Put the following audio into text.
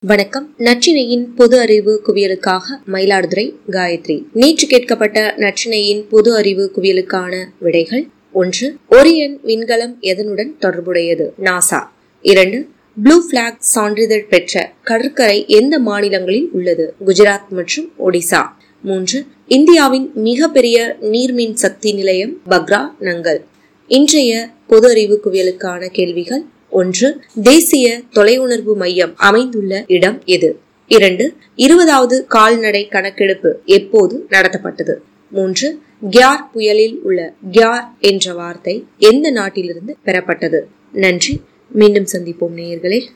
வணக்கம். நச்சினையின் பொது அறிவு குவியலுக்காக மயிலாடுதுறை காயத்ரி. நேற்று கேட்கப்பட்ட நச்சினையின் பொது அறிவு குவியலுக்கான விடைகள் ஒன்று ஒரியன் விண்கலம் எதனுடன் தொடர்புடையது? நாசா. இரண்டு ப்ளூ பிளாக் சான்றிதழ் பெற்ற கடற்கரை எந்த மாநிலங்களில் உள்ளது? குஜராத் மற்றும் ஒடிசா. மூன்று இந்தியாவின் மிகப்பெரிய நீர்மின் சக்தி நிலையம் பக்ரா நங்கல். இன்றைய பொது அறிவு குவியலுக்கான கேள்விகள் ஒன்று தேசிய தொலையுணர்வு மையம் அமைந்துள்ள இடம் எது? இரண்டு இருபதாவது கால்நடை கணக்கெடுப்பு எப்போது நடத்தப்பட்டது? மூன்று கியார் புயலில் உள்ள கியார் என்ற வார்த்தை எந்த நாட்டிலிருந்து பெறப்பட்டது? நன்றி மீண்டும் சந்திப்போம் நேயர்களே.